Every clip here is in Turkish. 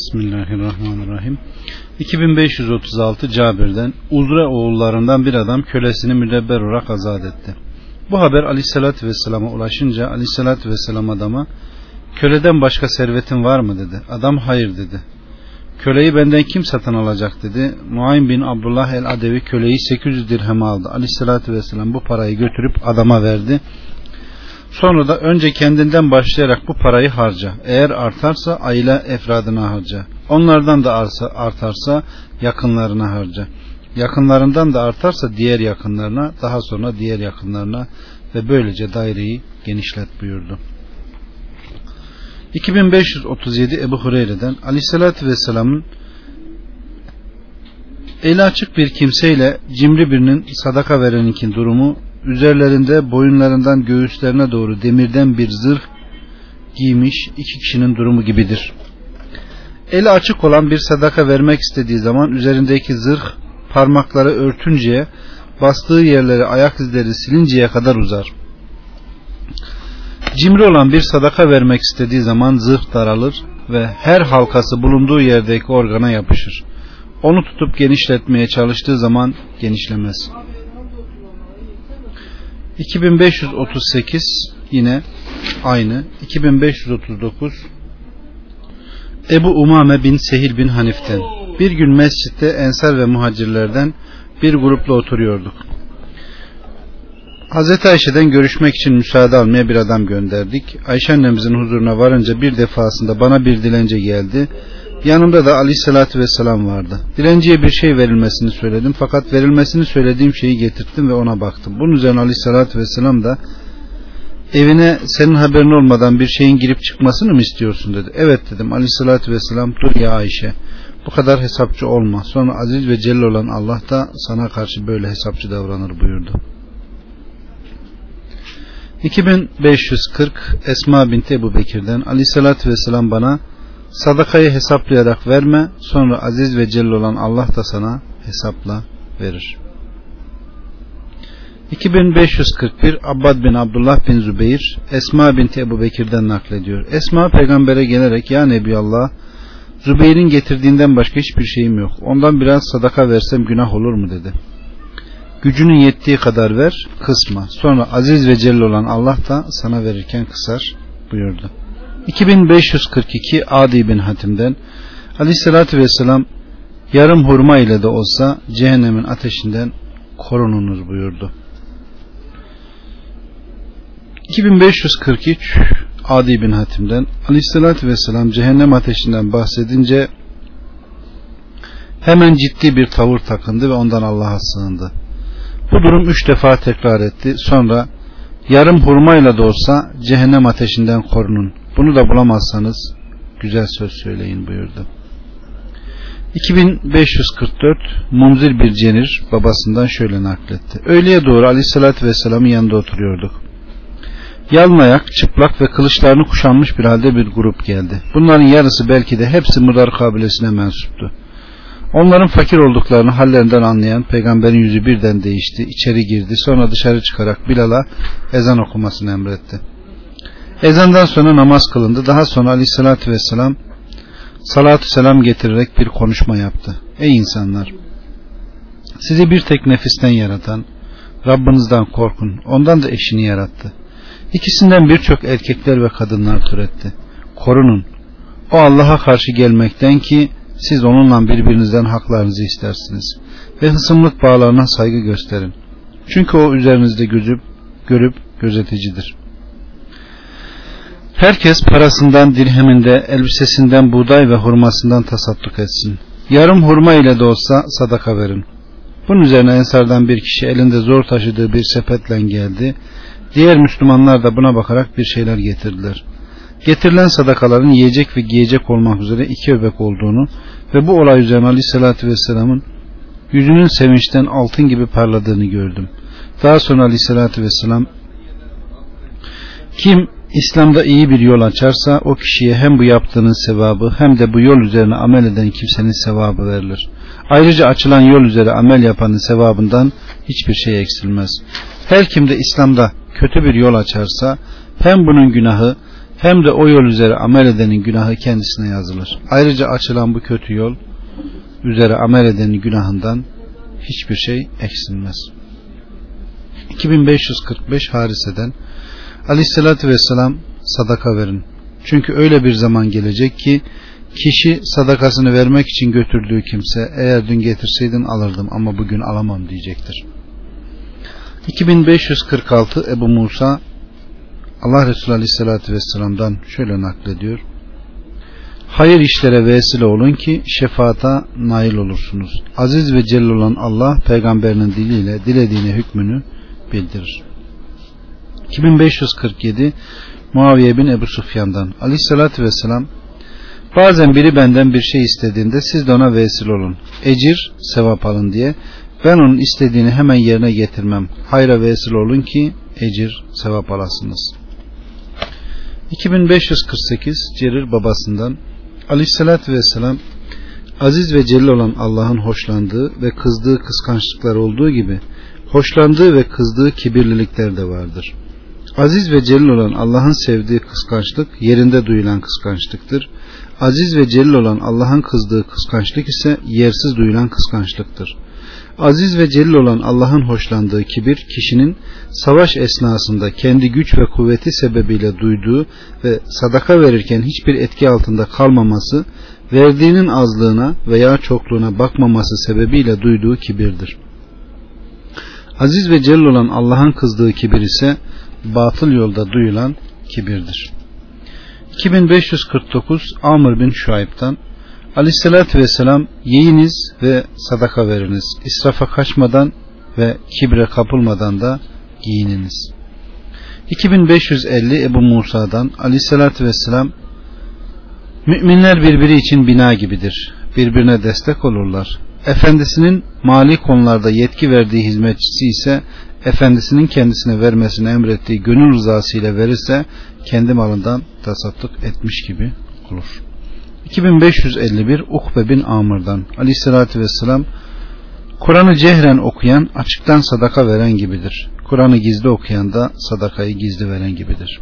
Bismillahirrahmanirrahim. 2536 Cabir'den Uzre oğullarından bir adam kölesini müdebber olarak azat etti. Bu haber Aleyhisselatü Vesselam'a ulaşınca Aleyhisselatü Vesselam adama köleden başka servetin var mı dedi. Adam hayır dedi. Köleyi benden kim satın alacak dedi. Nuaym bin Abdullah el Adevi köleyi 800 dirhem aldı. Aleyhisselatü Vesselam bu parayı götürüp adama verdi. Sonra da önce kendinden başlayarak bu parayı harca. Eğer artarsa aile efradına harca. Onlardan da arsa, artarsa yakınlarına harca. Yakınlarından da artarsa diğer yakınlarına, daha sonra diğer yakınlarına ve böylece daireyi genişlet buyurdu. 2537 Ebu Hureyre'den Aleyhisselatü Vesselam'ın eli açık bir kimseyle cimri birinin sadaka vereninkin durumu üzerlerinde boyunlarından göğüslerine doğru demirden bir zırh giymiş iki kişinin durumu gibidir. Eli açık olan bir sadaka vermek istediği zaman üzerindeki zırh parmakları örtünceye bastığı yerleri ayak izleri silinceye kadar uzar. Cimri olan bir sadaka vermek istediği zaman zırh daralır ve her halkası bulunduğu yerdeki organa yapışır. Onu tutup genişletmeye çalıştığı zaman genişlemez. 2538 yine aynı 2539 Ebu Umame bin Sehil bin Hanif'ten bir gün mescitte ensar ve muhacirlerden bir grupla oturuyorduk. Hazreti Ayşe'den görüşmek için müsaade almaya bir adam gönderdik. Ayşe annemizin huzuruna varınca bir defasında bana bir dilence geldi. Yanımda da aleyhissalatü vesselam vardı. Dilenciye bir şey verilmesini söyledim fakat verilmesini söylediğim şeyi getirttim ve ona baktım. Bunun üzerine aleyhissalatü vesselam da evine senin haberin olmadan bir şeyin girip çıkmasını mı istiyorsun dedi. Evet dedim aleyhissalatü vesselam dur ya Ayşe bu kadar hesapçı olma. Sonra aziz ve celil olan Allah da sana karşı böyle hesapçı davranır buyurdu. 2540 Esma binti Ebu Bekir'den aleyhissalatü vesselam bana Sadakayı hesaplayarak verme, sonra aziz ve celil olan Allah da sana hesapla verir. 2541 Abbad bin Abdullah bin Zübeyir Esma binti Ebu Bekir'den naklediyor. Esma peygambere gelerek ya Nebi Allah Zübeyir'in getirdiğinden başka hiçbir şeyim yok. Ondan biraz sadaka versem günah olur mu dedi. Gücünün yettiği kadar ver, kısma. Sonra aziz ve celil olan Allah da sana verirken kısar buyurdu. 2542 Adi bin Hatim'den Aleyhisselatü Vesselam yarım hurma ile de olsa cehennemin ateşinden korununuz buyurdu. 2543 Adi bin Hatim'den Aleyhisselatü Vesselam cehennem ateşinden bahsedince hemen ciddi bir tavır takındı ve ondan Allah'a sığındı. Bu durum üç defa tekrar etti. Sonra yarım hurmayla da olsa cehennem ateşinden korunun. Bunu da bulamazsanız güzel söz söyleyin buyurdu. 2544 Munzir bir cenir babasından şöyle nakletti. Öğleye doğru aleyhissalatü vesselamın yanında oturuyorduk. Yalın çıplak ve kılıçlarını kuşanmış bir halde bir grup geldi. Bunların yarısı belki de hepsi Mudar kabilesine mensuptu. Onların fakir olduklarını hallerinden anlayan peygamberin yüzü birden değişti. içeri girdi. Sonra dışarı çıkarak Bilal'a ezan okumasını emretti. Ezandan sonra namaz kılındı. Daha sonra aleyhissalatü vesselam salatü selam getirerek bir konuşma yaptı. Ey insanlar! Sizi bir tek nefisten yaratan Rabbinizden korkun. Ondan da eşini yarattı. İkisinden birçok erkekler ve kadınlar türetti. Korunun. O Allah'a karşı gelmekten ki siz onunla birbirinizden haklarınızı istersiniz. Ve hısımlık bağlarına saygı gösterin. Çünkü o üzerinizde gözüp, görüp gözeticidir. Herkes parasından, dirheminde, elbisesinden, buğday ve hurmasından tasadduk etsin. Yarım hurma ile de olsa sadaka verin. Bunun üzerine Ensardan bir kişi elinde zor taşıdığı bir sepetle geldi. Diğer Müslümanlar da buna bakarak bir şeyler getirdiler. Getirilen sadakaların yiyecek ve giyecek olmak üzere iki öbek olduğunu ve bu olay üzerine Aleyhisselatü Vesselam'ın yüzünün sevinçten altın gibi parladığını gördüm. Daha sonra Aleyhisselatü Vesselam kim İslam'da iyi bir yol açarsa o kişiye hem bu yaptığının sevabı hem de bu yol üzerine amel eden kimsenin sevabı verilir. Ayrıca açılan yol üzere amel yapanın sevabından hiçbir şey eksilmez. Her kim de İslam'da kötü bir yol açarsa hem bunun günahı hem de o yol üzere amel edenin günahı kendisine yazılır. Ayrıca açılan bu kötü yol üzere amel edenin günahından hiçbir şey eksilmez. 2545 Harise'den Aleyhisselatü Vesselam sadaka verin. Çünkü öyle bir zaman gelecek ki kişi sadakasını vermek için götürdüğü kimse eğer dün getirseydin alırdım ama bugün alamam diyecektir. 2546 Ebu Musa Allah Resulü Aleyhisselatü Vesselam'dan şöyle naklediyor. Hayır işlere vesile olun ki şefaata nail olursunuz. Aziz ve celil olan Allah peygamberinin diliyle dilediğine hükmünü bildirir. 2547 Muaviye bin Ebu Sufyan'dan Aleyhisselatü Vesselam Bazen biri benden bir şey istediğinde siz de ona vesile olun. Ecir, sevap alın diye. Ben onun istediğini hemen yerine getirmem. Hayra vesile olun ki ecir, sevap alasınız. 2548 Cerir babasından Aleyhisselatü Vesselam aziz ve celil olan Allah'ın hoşlandığı ve kızdığı kıskançlıklar olduğu gibi hoşlandığı ve kızdığı kibirlilikler de vardır. Aziz ve celil olan Allah'ın sevdiği kıskançlık yerinde duyulan kıskançlıktır. Aziz ve celil olan Allah'ın kızdığı kıskançlık ise yersiz duyulan kıskançlıktır. Aziz ve celil olan Allah'ın hoşlandığı kibir kişinin savaş esnasında kendi güç ve kuvveti sebebiyle duyduğu ve sadaka verirken hiçbir etki altında kalmaması, verdiğinin azlığına veya çokluğuna bakmaması sebebiyle duyduğu kibirdir. Aziz ve celil olan Allah'ın kızdığı kibir ise batıl yolda duyulan kibirdir. 2549 Amr bin Şuayb'dan Aleyhisselatü Vesselam yiyiniz ve sadaka veriniz. İsrafa kaçmadan ve kibre kapılmadan da giyininiz. 2550 Ebu Musa'dan Aleyhisselatü Vesselam Müminler birbiri için bina gibidir. Birbirine destek olurlar. Efendisinin mali konularda yetki verdiği hizmetçisi ise efendisinin kendisine vermesini emrettiği gönül rızası ile verirse kendi malından tasadduk etmiş gibi olur. 2551 Ukbe bin Amr'dan Aleyhisselatü Vesselam Kur'an'ı cehren okuyan açıktan sadaka veren gibidir. Kur'an'ı gizli okuyan da sadakayı gizli veren gibidir.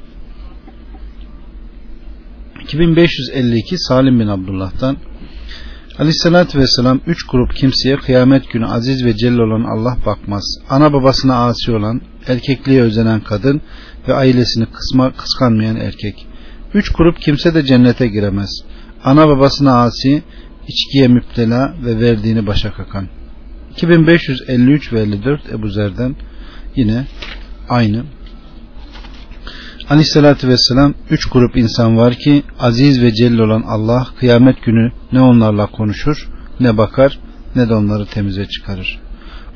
2552 Salim bin Abdullah'tan Aleyhissalatü Vesselam üç grup kimseye kıyamet günü aziz ve celil olan Allah bakmaz. Ana babasına asi olan, erkekliğe özenen kadın ve ailesini kısma, kıskanmayan erkek. Üç grup kimse de cennete giremez. Ana babasına asi, içkiye müptela ve verdiğini başa kakan. 2553 ve 54 Ebu Zer'den yine aynı Aleyhissalatü vesselam üç grup insan var ki aziz ve celil olan Allah kıyamet günü ne onlarla konuşur ne bakar ne de onları temize çıkarır.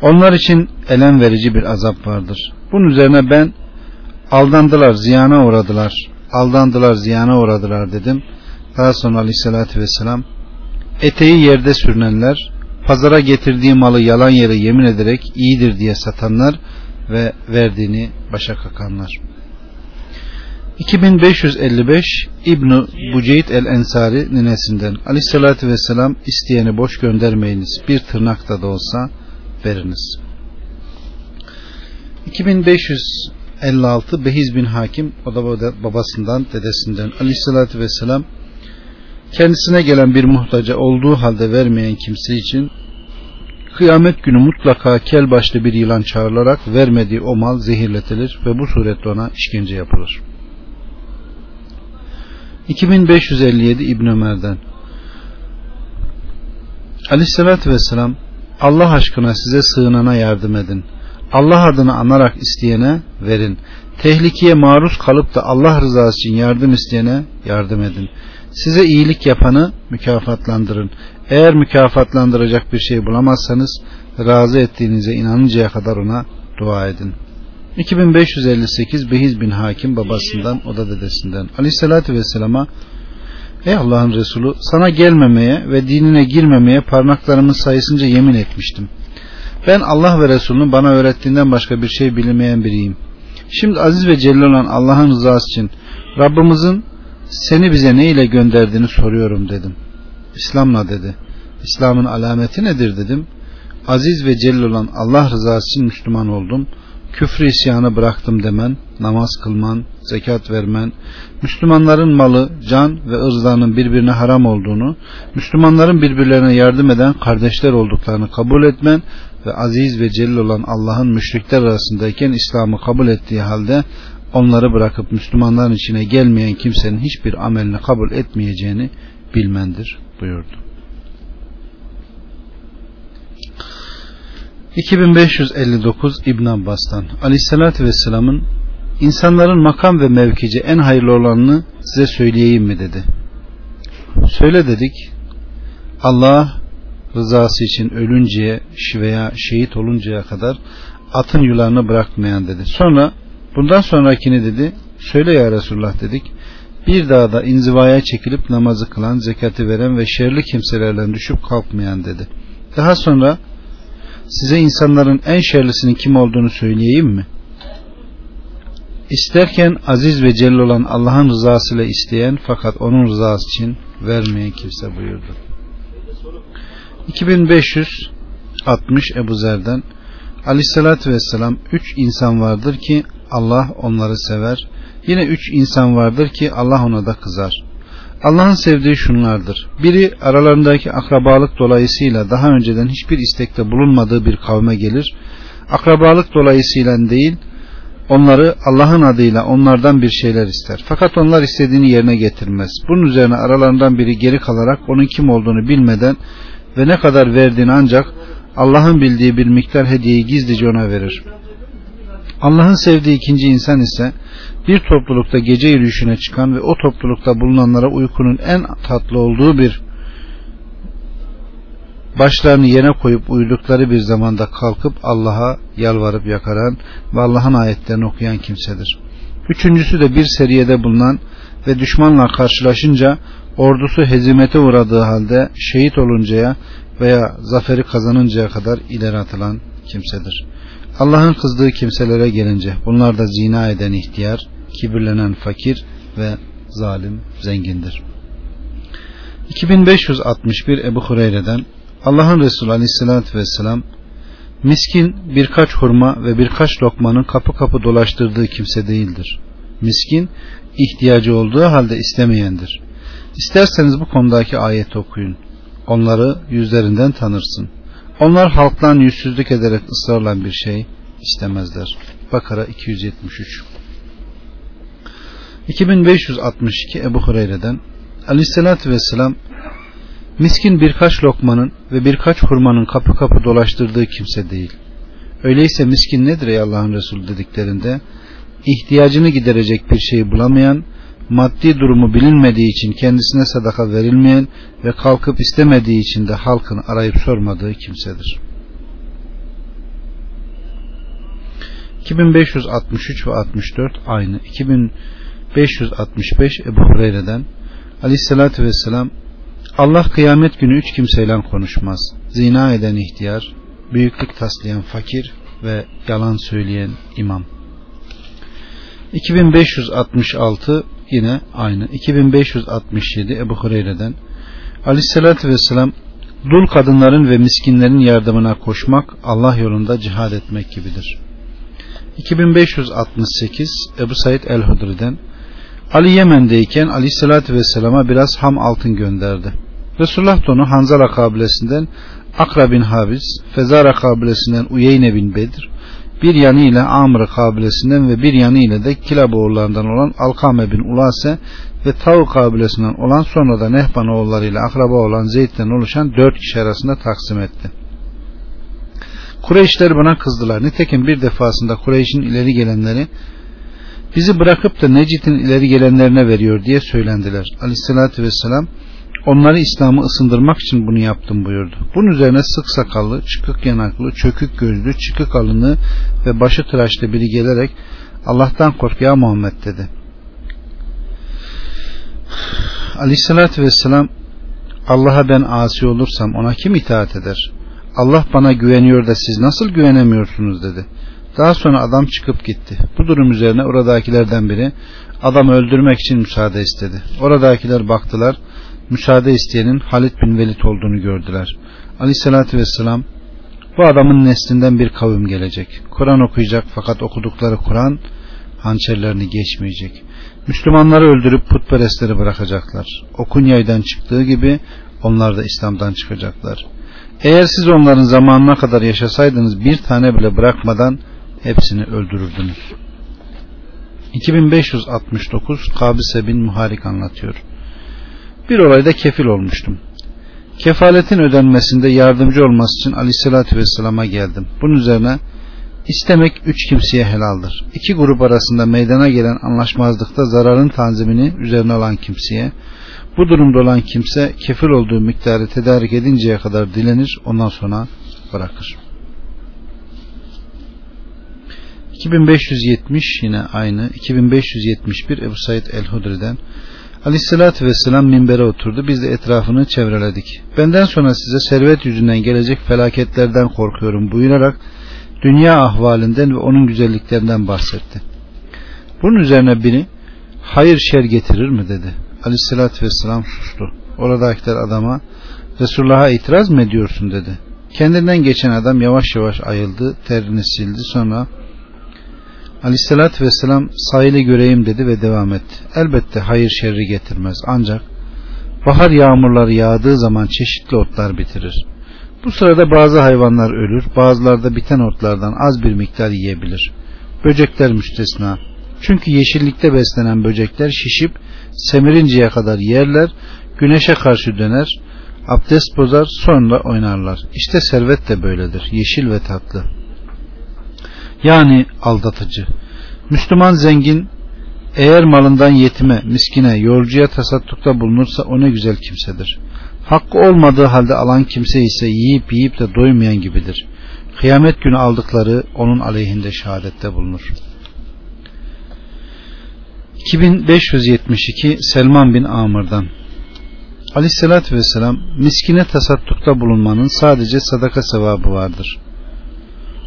Onlar için elem verici bir azap vardır. Bunun üzerine ben aldandılar ziyana uğradılar aldandılar ziyana uğradılar dedim. Daha sonra aleyhissalatü vesselam eteği yerde sürünenler pazara getirdiği malı yalan yere yemin ederek iyidir diye satanlar ve verdiğini başa kakanlar. 2555 İbn Buceyd el Ensari ninesinden Aleyhisselatü Vesselam isteyeni boş göndermeyiniz bir tırnak da olsa veriniz. 2556 Behiz bin Hakim o da babasından dedesinden Aleyhisselatü Vesselam kendisine gelen bir muhtaca olduğu halde vermeyen kimse için kıyamet günü mutlaka kel başlı bir yılan çağrılarak vermediği o mal zehirletilir ve bu suretle ona işkence yapılır. 2557 İbn Ömer'den Aleyhissalatü Vesselam Allah aşkına size sığınana yardım edin. Allah adını anarak isteyene verin. Tehlikeye maruz kalıp da Allah rızası için yardım isteyene yardım edin. Size iyilik yapanı mükafatlandırın. Eğer mükafatlandıracak bir şey bulamazsanız razı ettiğinize inanıncaya kadar ona dua edin. 2558 Behiz bin Hakim babasından o da dedesinden Aleyhisselatü Vesselam'a Ey Allah'ın Resulü sana gelmemeye ve dinine girmemeye parmaklarımın sayısınca yemin etmiştim. Ben Allah ve Resulünün bana öğrettiğinden başka bir şey bilmeyen biriyim. Şimdi aziz ve celil olan Allah'ın rızası için Rabbimizin seni bize ne ile gönderdiğini soruyorum dedim. İslam'la dedi. İslam'ın alameti nedir dedim. Aziz ve celil olan Allah rızası için Müslüman oldum.'' Küfrü isyanı bıraktım demen namaz kılman, zekat vermen, Müslümanların malı, can ve ırzlarının birbirine haram olduğunu, Müslümanların birbirlerine yardım eden kardeşler olduklarını kabul etmen ve aziz ve celil olan Allah'ın müşrikler arasındayken İslam'ı kabul ettiği halde onları bırakıp Müslümanların içine gelmeyen kimsenin hiçbir amelini kabul etmeyeceğini bilmendir buyurdu. 2559 İbn Abbas'tan Aleyhisselatü Vesselam'ın insanların makam ve mevkici en hayırlı olanını size söyleyeyim mi dedi. Söyle dedik. Allah rızası için ölünceye veya şehit oluncaya kadar atın yularını bırakmayan dedi. Sonra bundan sonrakini dedi. Söyle ya Resulullah dedik. Bir dağda inzivaya çekilip namazı kılan, zekatı veren ve şerli kimselerden düşüp kalkmayan dedi. Daha sonra size insanların en şerlisinin kim olduğunu söyleyeyim mi? İsterken aziz ve celil olan Allah'ın rızasıyla isteyen fakat onun rızası için vermeyen kimse buyurdu. 2560 Ebu Zer'den Aleyhissalatü Vesselam üç insan vardır ki Allah onları sever. Yine üç insan vardır ki Allah ona da kızar. Allah'ın sevdiği şunlardır. Biri aralarındaki akrabalık dolayısıyla daha önceden hiçbir istekte bulunmadığı bir kavme gelir. Akrabalık dolayısıyla değil, onları Allah'ın adıyla onlardan bir şeyler ister. Fakat onlar istediğini yerine getirmez. Bunun üzerine aralarından biri geri kalarak onun kim olduğunu bilmeden ve ne kadar verdiğini ancak Allah'ın bildiği bir miktar hediyeyi gizlice ona verir. Allah'ın sevdiği ikinci insan ise bir toplulukta gece yürüyüşüne çıkan ve o toplulukta bulunanlara uykunun en tatlı olduğu bir başlarını yere koyup uyudukları bir zamanda kalkıp Allah'a yalvarıp yakaran ve Allah'ın ayetlerini okuyan kimsedir. Üçüncüsü de bir seriyede bulunan ve düşmanla karşılaşınca ordusu hezimete uğradığı halde şehit oluncaya veya zaferi kazanıncaya kadar ileri atılan kimsedir. Allah'ın kızdığı kimselere gelince bunlar da zina eden ihtiyar, kibirlenen fakir ve zalim zengindir. 2561 Ebu Hureyre'den Allah'ın Resulü Aleyhisselatü Vesselam miskin birkaç hurma ve birkaç lokmanın kapı kapı dolaştırdığı kimse değildir. Miskin ihtiyacı olduğu halde istemeyendir. İsterseniz bu konudaki ayeti okuyun. Onları yüzlerinden tanırsın. Onlar halktan yüzsüzlük ederek ısrarla bir şey istemezler. Bakara 273 2562 Ebu Hureyre'den Aleyhisselatü Vesselam miskin birkaç lokmanın ve birkaç hurmanın kapı kapı dolaştırdığı kimse değil. Öyleyse miskin nedir ey Allah'ın Resulü dediklerinde ihtiyacını giderecek bir şeyi bulamayan maddi durumu bilinmediği için kendisine sadaka verilmeyen ve kalkıp istemediği için de halkın arayıp sormadığı kimsedir. 2563 ve 64 aynı. 2565 Ebu Hureyre'den Aleyhisselatü Vesselam Allah kıyamet günü üç kimseyle konuşmaz. Zina eden ihtiyar, büyüklük taslayan fakir ve yalan söyleyen imam. 2566 yine aynı. 2567 Ebu Hureyre'den Aleyhisselatü Vesselam dul kadınların ve miskinlerin yardımına koşmak Allah yolunda cihad etmek gibidir. 2568 Ebu Said el-Hudri'den Ali Yemen'deyken Aleyhisselatü Vesselam'a biraz ham altın gönderdi. Resulullah da onu Hanzala kabilesinden Akra bin Habiz, Fezara kabilesinden Uyeyne bin Bedir, bir yanıyla Amr kabilesinden ve bir yanıyla da Kilab oğullarından olan Alkame bin Ulase ve Tav kabilesinden olan sonra da Nehban oğullarıyla akraba olan Zeyd'den oluşan dört kişi arasında taksim etti. Kureyşler buna kızdılar. Nitekim bir defasında Kureyş'in ileri gelenleri bizi bırakıp da Necit'in ileri gelenlerine veriyor diye söylendiler. Aleyhissalatü vesselam onları İslam'ı ısındırmak için bunu yaptım buyurdu. Bunun üzerine sık sakallı, çıkık yanaklı, çökük gözlü, çıkık alını ve başı tıraşlı biri gelerek Allah'tan kork ya Muhammed dedi. Aleyhissalatü vesselam Allah'a ben asi olursam ona kim itaat eder? Allah bana güveniyor da siz nasıl güvenemiyorsunuz dedi. Daha sonra adam çıkıp gitti. Bu durum üzerine oradakilerden biri adamı öldürmek için müsaade istedi. Oradakiler baktılar. Müsaade isteyenin Halid bin Velid olduğunu gördüler. Aleyhissalatü vesselam bu adamın neslinden bir kavim gelecek. Kur'an okuyacak fakat okudukları Kur'an hançerlerini geçmeyecek. Müslümanları öldürüp putperestleri bırakacaklar. Okun yaydan çıktığı gibi onlar da İslam'dan çıkacaklar. Eğer siz onların zamanına kadar yaşasaydınız bir tane bile bırakmadan hepsini öldürürdünüz. 2569 Kabise bin Muharik anlatıyor. Bir olayda kefil olmuştum. Kefaletin ödenmesinde yardımcı olması için aleyhissalatü vesselama geldim. Bunun üzerine istemek üç kimseye helaldir. İki grup arasında meydana gelen anlaşmazlıkta zararın tanzimini üzerine alan kimseye, bu durumda olan kimse kefil olduğu miktarı tedarik edinceye kadar dilenir, ondan sonra bırakır. 2570 yine aynı 2571 Ebu Said el-Hudri'den Aleyhissalatü Vesselam minbere oturdu. Biz de etrafını çevreledik. Benden sonra size servet yüzünden gelecek felaketlerden korkuyorum buyurarak dünya ahvalinden ve onun güzelliklerinden bahsetti. Bunun üzerine biri hayır şer getirir mi dedi. Aleyhissalatü Vesselam sustu. Oradakiler adama Resulullah'a itiraz mı ediyorsun dedi. Kendinden geçen adam yavaş yavaş ayıldı, terini sildi sonra Aleyhissalatü vesselam sahili göreyim dedi ve devam etti. Elbette hayır şerri getirmez ancak bahar yağmurları yağdığı zaman çeşitli otlar bitirir. Bu sırada bazı hayvanlar ölür, bazıları da biten otlardan az bir miktar yiyebilir. Böcekler müstesna. Çünkü yeşillikte beslenen böcekler şişip semirinceye kadar yerler, güneşe karşı döner, abdest bozar, sonra oynarlar. İşte servet de böyledir, yeşil ve tatlı. Yani aldatıcı. Müslüman zengin eğer malından yetime, miskine, yolcuya tasattukta bulunursa o ne güzel kimsedir. Hakkı olmadığı halde alan kimse ise yiyip yiyip de doymayan gibidir. Kıyamet günü aldıkları onun aleyhinde şehadette bulunur. 2572 Selman bin Amr'dan Aleyhissalatü Vesselam miskine tasattukta bulunmanın sadece sadaka sevabı vardır.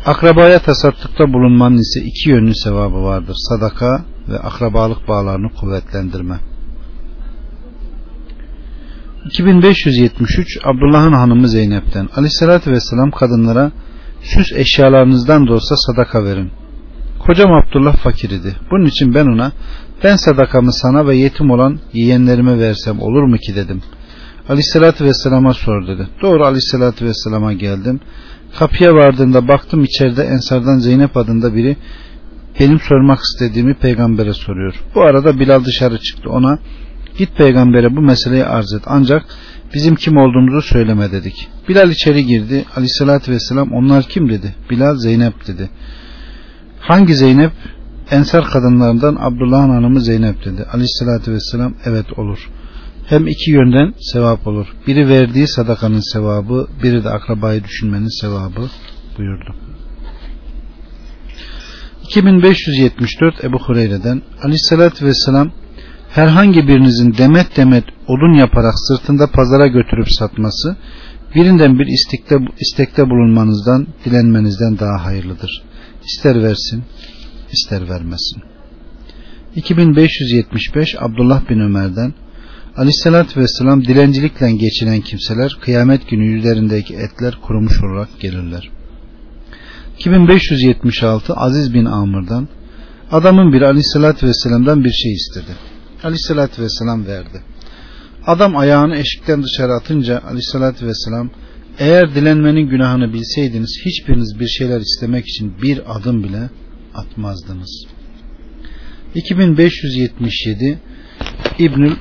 Akrabaya tasattukta bulunmanın ise iki yönlü sevabı vardır. Sadaka ve akrabalık bağlarını kuvvetlendirme. 2573 Abdullah'ın hanımı Zeynep'ten Aleyhisselatü Vesselam kadınlara süs eşyalarınızdan da olsa sadaka verin. Kocam Abdullah fakir idi. Bunun için ben ona ben sadakamı sana ve yetim olan yiyenlerime versem olur mu ki dedim. Aleyhisselatü Vesselam'a sor dedi. Doğru Aleyhisselatü Vesselam'a geldim. Kapıya vardığımda baktım içeride Ensardan Zeynep adında biri benim sormak istediğimi peygambere soruyor. Bu arada Bilal dışarı çıktı ona git peygambere bu meseleyi arz et ancak bizim kim olduğumuzu söyleme dedik. Bilal içeri girdi aleyhissalatü vesselam onlar kim dedi. Bilal Zeynep dedi. Hangi Zeynep? Ensar kadınlarından Abdullah'ın hanımı Zeynep dedi. Aleyhissalatü vesselam evet olur hem iki yönden sevap olur. Biri verdiği sadakanın sevabı, biri de akrabayı düşünmenin sevabı buyurdu. 2574 Ebu Hureyre'den Aleyhisselatü Vesselam herhangi birinizin demet demet odun yaparak sırtında pazara götürüp satması birinden bir istekte, istekte bulunmanızdan dilenmenizden daha hayırlıdır. İster versin ister vermesin. 2575 Abdullah bin Ömer'den Aleyhissalatü Vesselam dilencilikle geçinen kimseler kıyamet günü yüzlerindeki etler kurumuş olarak gelirler. 2576 Aziz bin Amr'dan adamın biri Aleyhissalatü Vesselam'dan bir şey istedi. Aleyhissalatü Vesselam verdi. Adam ayağını eşikten dışarı atınca Aleyhissalatü Vesselam eğer dilenmenin günahını bilseydiniz hiçbiriniz bir şeyler istemek için bir adım bile atmazdınız. 2577 İbnül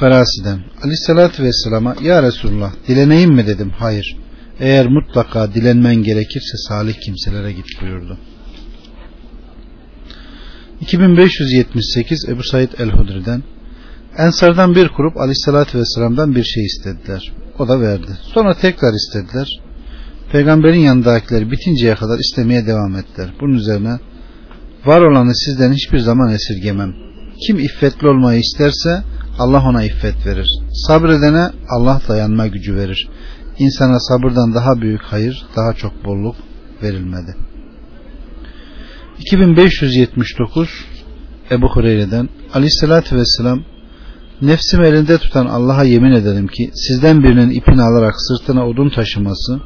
Ferasi'den Aleyhisselatü Vesselam'a Ya Resulullah dileneyim mi dedim. Hayır. Eğer mutlaka dilenmen gerekirse salih kimselere git buyurdu. 2578 Ebu Said el-Hudri'den Ensardan bir grup Aleyhisselatü Vesselam'dan bir şey istediler. O da verdi. Sonra tekrar istediler. Peygamberin yanındakiler bitinceye kadar istemeye devam ettiler. Bunun üzerine var olanı sizden hiçbir zaman esirgemem. Kim iffetli olmayı isterse Allah ona iffet verir. Sabredene Allah dayanma gücü verir. İnsana sabırdan daha büyük hayır, daha çok bolluk verilmedi. 2579 Ebu Hureyre'den Aleyhisselatü Vesselam Nefsim elinde tutan Allah'a yemin ederim ki sizden birinin ipini alarak sırtına odun taşıması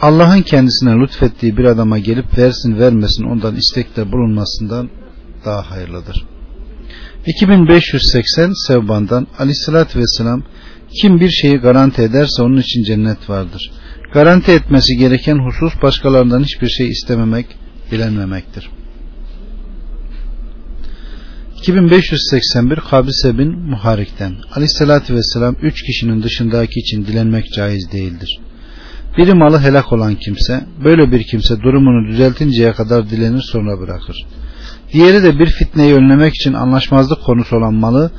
Allah'ın kendisine lütfettiği bir adama gelip versin vermesin ondan istekte bulunmasından daha hayırlıdır. 2580 Sevban'dan Aleyhisselatü Vesselam kim bir şeyi garanti ederse onun için cennet vardır. Garanti etmesi gereken husus başkalarından hiçbir şey istememek, dilenmemektir. 2581 Kabise bin Muharik'ten Aleyhisselatü Vesselam üç kişinin dışındaki için dilenmek caiz değildir. Biri malı helak olan kimse, böyle bir kimse durumunu düzeltinceye kadar dilenir sonra bırakır. Diğeri de bir fitneyi önlemek için anlaşmazlık konusu olan malı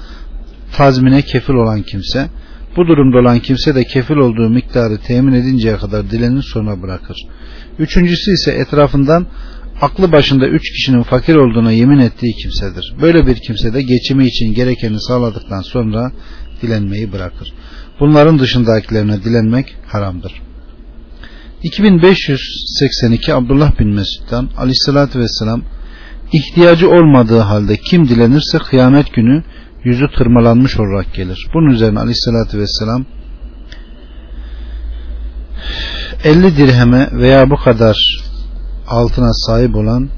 tazmine kefil olan kimse, bu durumda olan kimse de kefil olduğu miktarı temin edinceye kadar dilenir sonra bırakır. Üçüncüsü ise etrafından aklı başında üç kişinin fakir olduğuna yemin ettiği kimsedir. Böyle bir kimse de geçimi için gerekeni sağladıktan sonra dilenmeyi bırakır. Bunların dışındakilerine dilenmek haramdır. 2582 Abdullah bin Mesud'dan aleyhissalatü vesselam ihtiyacı olmadığı halde kim dilenirse kıyamet günü yüzü tırmalanmış olarak gelir. Bunun üzerine aleyhissalatü vesselam 50 dirheme veya bu kadar altına sahip olan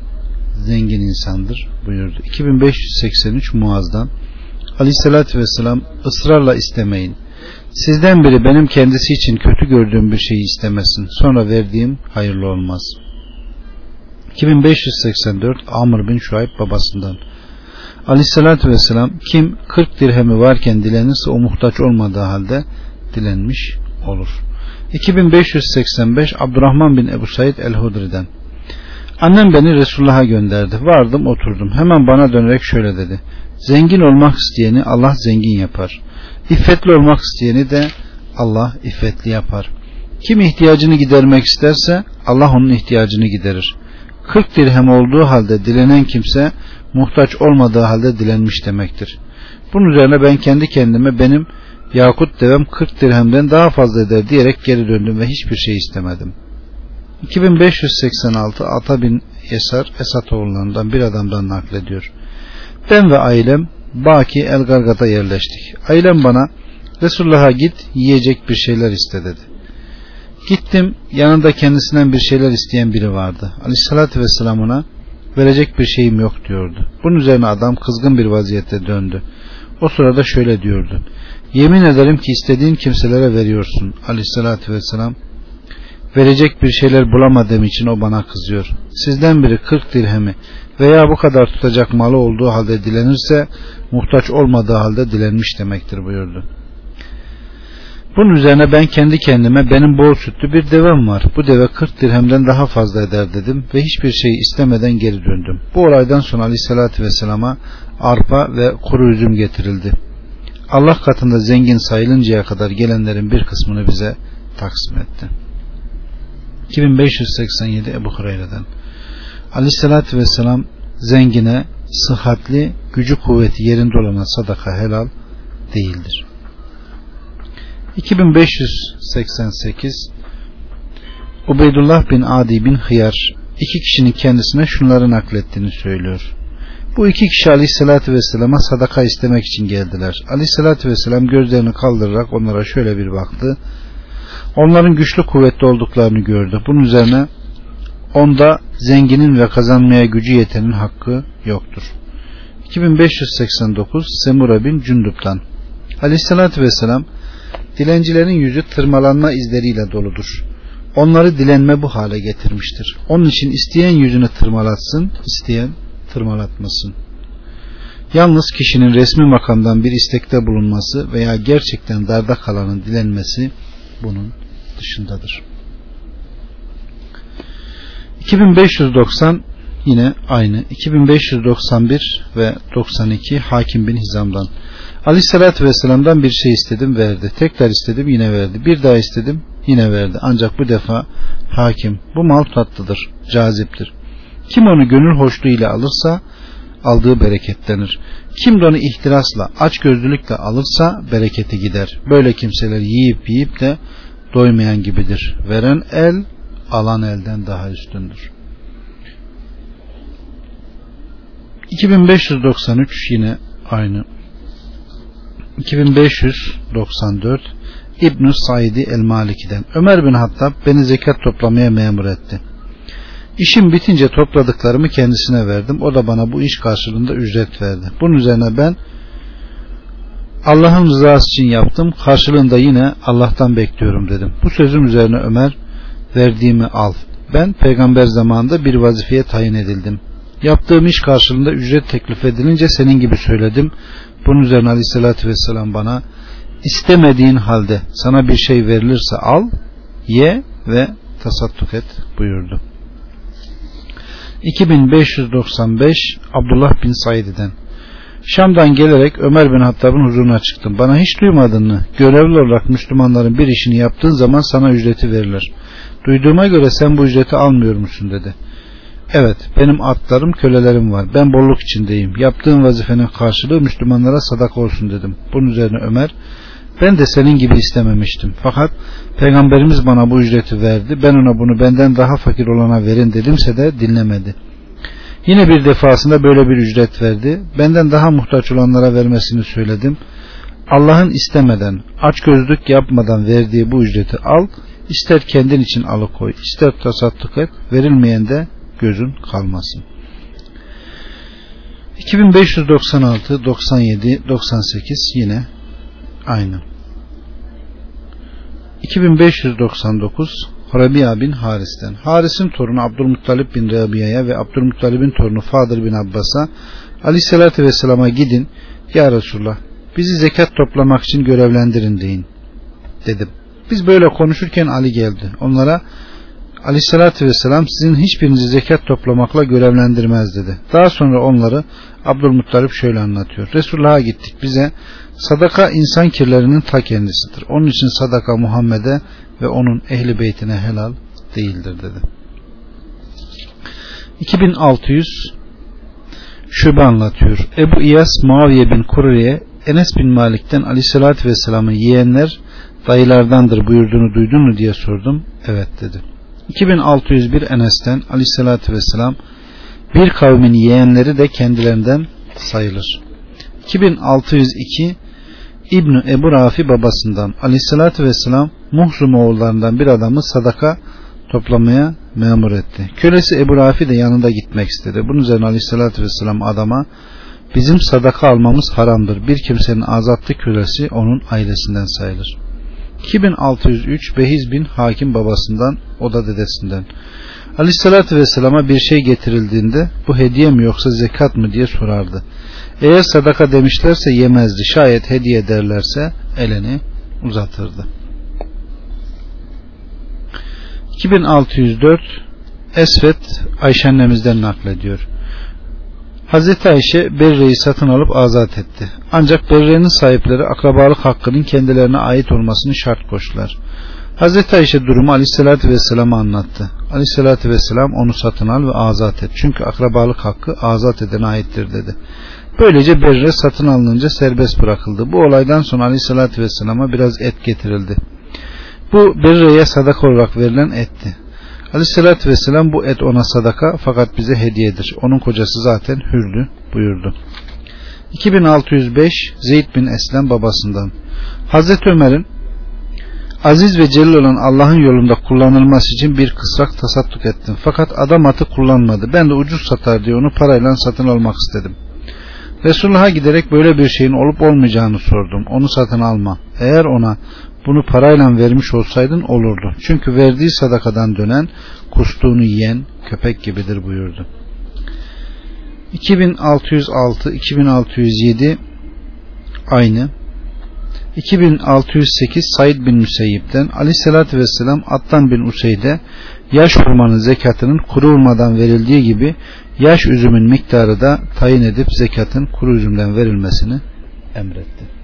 zengin insandır buyurdu. 2583 Muaz'dan Aleyhisselatü Vesselam ısrarla istemeyin. Sizden biri benim kendisi için kötü gördüğüm bir şeyi istemesin. Sonra verdiğim hayırlı olmaz. 2584 Amr bin Şuayb babasından Aleyhisselatü Vesselam kim 40 dirhemi varken dilenirse o muhtaç olmadığı halde dilenmiş olur. 2585 Abdurrahman bin Ebu Said el-Hudri'den Annem beni Resulullah'a gönderdi. Vardım oturdum. Hemen bana dönerek şöyle dedi. Zengin olmak isteyeni Allah zengin yapar. İffetli olmak isteyeni de Allah iffetli yapar. Kim ihtiyacını gidermek isterse Allah onun ihtiyacını giderir. 40 dirhem olduğu halde dilenen kimse muhtaç olmadığı halde dilenmiş demektir. Bunun üzerine ben kendi kendime benim yakut devem 40 dirhemden daha fazla eder diyerek geri döndüm ve hiçbir şey istemedim.'' 2586 Ata bin Esar Esatoğullarından bir adamdan naklediyor. Ben ve ailem Baki El Gargat'a yerleştik. Ailem bana Resulullah'a git yiyecek bir şeyler iste dedi. Gittim yanında kendisinden bir şeyler isteyen biri vardı. Aleyhissalatü vesselam ona verecek bir şeyim yok diyordu. Bunun üzerine adam kızgın bir vaziyette döndü. O sırada şöyle diyordu. Yemin ederim ki istediğin kimselere veriyorsun. Aleyhissalatü vesselam verecek bir şeyler bulamadığım için o bana kızıyor. Sizden biri 40 dirhemi veya bu kadar tutacak malı olduğu halde dilenirse muhtaç olmadığı halde dilenmiş demektir buyurdu. Bunun üzerine ben kendi kendime benim bol sütlü bir devem var. Bu deve 40 dirhemden daha fazla eder dedim ve hiçbir şey istemeden geri döndüm. Bu olaydan sonra aleyhissalatü vesselama arpa ve kuru üzüm getirildi. Allah katında zengin sayılıncaya kadar gelenlerin bir kısmını bize taksim etti. 2587 Ebu Hureyre'den Aleyhissalatü Vesselam zengine, sıhhatli, gücü kuvveti yerinde olana sadaka helal değildir. 2588 Ubeydullah bin Adi bin Hıyar iki kişinin kendisine şunları naklettiğini söylüyor. Bu iki kişi Aleyhisselatü Vesselam'a sadaka istemek için geldiler. Aleyhisselatü Vesselam gözlerini kaldırarak onlara şöyle bir baktı onların güçlü kuvvetli olduklarını gördü. Bunun üzerine onda zenginin ve kazanmaya gücü yetenin hakkı yoktur. 2589 Semura bin Cündup'tan Aleyhissalatü Vesselam dilencilerin yüzü tırmalanma izleriyle doludur. Onları dilenme bu hale getirmiştir. Onun için isteyen yüzünü tırmalatsın, isteyen tırmalatmasın. Yalnız kişinin resmi makamdan bir istekte bulunması veya gerçekten darda kalanın dilenmesi bunun dışındadır. 2590 yine aynı 2591 ve 92 Hakim bin Hizam'dan Aleyhisselatü Vesselam'dan bir şey istedim verdi. Tekrar istedim yine verdi. Bir daha istedim yine verdi. Ancak bu defa hakim bu mal tatlıdır, caziptir. Kim onu gönül hoşluğu ile alırsa aldığı bereketlenir. Kim de onu ihtirasla, aç gözlülükle alırsa bereketi gider. Böyle kimseler yiyip yiyip de doymayan gibidir. Veren el, alan elden daha üstündür. 2593 yine aynı. 2594 İbn Said'i el Maliki'den Ömer bin Hattab beni zekat toplamaya memur etti. İşim bitince topladıklarımı kendisine verdim. O da bana bu iş karşılığında ücret verdi. Bunun üzerine ben Allah'ın rızası için yaptım. Karşılığında yine Allah'tan bekliyorum dedim. Bu sözüm üzerine Ömer verdiğimi al. Ben peygamber zamanında bir vazifeye tayin edildim. Yaptığım iş karşılığında ücret teklif edilince senin gibi söyledim. Bunun üzerine aleyhissalatü vesselam bana istemediğin halde sana bir şey verilirse al, ye ve tasadduk et buyurdu. 2595 Abdullah bin Said'den Şam'dan gelerek Ömer bin Hattab'ın huzuruna çıktım. Bana hiç duymadın mı? Görevli olarak Müslümanların bir işini yaptığın zaman sana ücreti verilir. Duyduğuma göre sen bu ücreti almıyor musun dedi. Evet benim atlarım kölelerim var. Ben bolluk içindeyim. Yaptığım vazifenin karşılığı Müslümanlara sadaka olsun dedim. Bunun üzerine Ömer ben de senin gibi istememiştim. Fakat peygamberimiz bana bu ücreti verdi. Ben ona bunu benden daha fakir olana verin dedimse de dinlemedi. Yine bir defasında böyle bir ücret verdi. Benden daha muhtaç olanlara vermesini söyledim. Allah'ın istemeden, aç gözlük yapmadan verdiği bu ücreti al, ister kendin için alıkoy, ister tasadduk et, verilmeyen de gözün kalmasın. 2596, 97, 98 yine aynı. 2599 Rabia bin Haris'ten. Haris'in torunu Abdülmuttalip bin Rabia'ya ve Abdülmuttalip'in torunu Fadır bin Abbas'a Aleyhisselatü Vesselam'a gidin Ya Resulullah bizi zekat toplamak için görevlendirin deyin dedim. Biz böyle konuşurken Ali geldi. Onlara Aleyhisselatü Vesselam sizin hiçbirinizi zekat toplamakla görevlendirmez dedi. Daha sonra onları Abdülmuttalip şöyle anlatıyor. Resulullah'a gittik bize sadaka insan kirlerinin ta kendisidir. Onun için sadaka Muhammed'e ve onun ehli beytine helal değildir dedi. 2600 şube anlatıyor. Ebu İyas Muaviye bin Kure'ye Enes bin Malik'ten Aleyhisselatü Vesselam'ın yeğenler dayılardandır buyurduğunu duydun mu diye sordum. Evet dedi. 2601 Enes'ten Aleyhisselatü Vesselam bir kavmin yeğenleri de kendilerinden sayılır. 2602 İbni Ebu Rafi babasından Aleyhisselatü Vesselam Muhzum oğullarından bir adamı sadaka toplamaya memur etti. Kölesi Ebu Rafi de yanında gitmek istedi. Bunun üzerine Aleyhisselatü Vesselam adama bizim sadaka almamız haramdır. Bir kimsenin azatlı kölesi onun ailesinden sayılır. 2603 Behiz bin Hakim babasından o da dedesinden. Aleyhissalatü Vesselam'a bir şey getirildiğinde bu hediye mi yoksa zekat mı diye sorardı. Eğer sadaka demişlerse yemezdi. Şayet hediye derlerse elini uzatırdı. 2604 Esvet Ayşe annemizden naklediyor. Hazreti Ayşe Berre'yi satın alıp azat etti. Ancak Berre'nin sahipleri akrabalık hakkının kendilerine ait olmasını şart koştular. Hazreti Ayşe durumu Aleyhisselatü Vesselam'a anlattı. Aleyhisselatü Vesselam onu satın al ve azat et. Çünkü akrabalık hakkı azat edene aittir dedi. Böylece Berre satın alınınca serbest bırakıldı. Bu olaydan sonra Aleyhisselatü Vesselam'a biraz et getirildi. Bu Berre'ye sadaka olarak verilen etti. Aleyhissalatü vesselam bu et ona sadaka fakat bize hediyedir. Onun kocası zaten hürdü buyurdu. 2605 Zeyd bin Eslem babasından Hazreti Ömer'in aziz ve celil olan Allah'ın yolunda kullanılması için bir kısrak tasadduk ettim. Fakat adam atı kullanmadı. Ben de ucuz satar diye onu parayla satın almak istedim. Resulullah'a giderek böyle bir şeyin olup olmayacağını sordum. Onu satın alma. Eğer ona bunu parayla vermiş olsaydın olurdu. Çünkü verdiği sadakadan dönen kustuğunu yiyen köpek gibidir buyurdu. 2606 2607 aynı 2608 Said bin Müseyyip'ten Ali sallallahu vesselam Attan bin Useyd'e yaş hurmanın zekatının kuru hurmadan verildiği gibi yaş üzümün miktarı da tayin edip zekatın kuru üzümden verilmesini emretti.